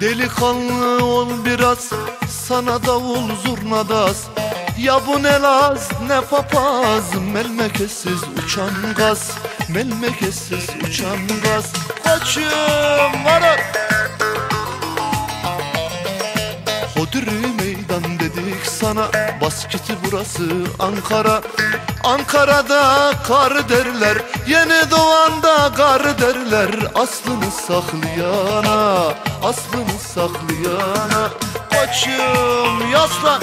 Delikanlı ol biraz sana davul zurnadas Ya bu ne laz ne papaz Melmekesiz uçan gaz. Melmekesiz uçan gaz. Koçum varak Hodri meydan dedik sana Basketi burası Ankara. Ankara'da kar derler Yeni doğanda derler Aslını saklayana Aslını saklayana. Koçum yaslan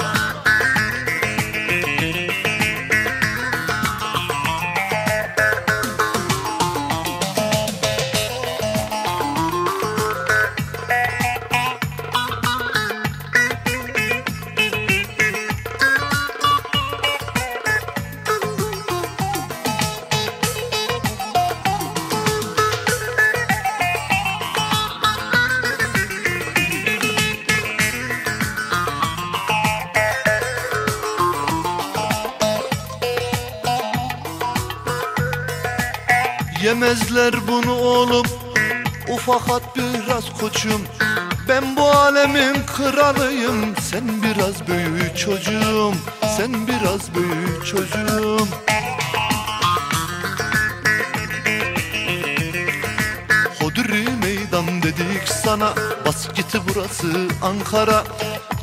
Yemezler bunu oğlum. Ufak at biraz koçum. Ben bu alemin kralıyım. Sen biraz büyük çocuğum. Sen biraz büyük çocuğum. Hodri meydan dedik sana. Bas giti burası Ankara.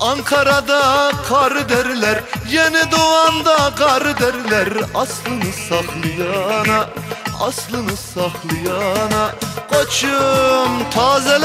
Ankara'da kar derler. Yeni doğanda kar derler. Aslını saklayana Aslını saklayana Koçum tazele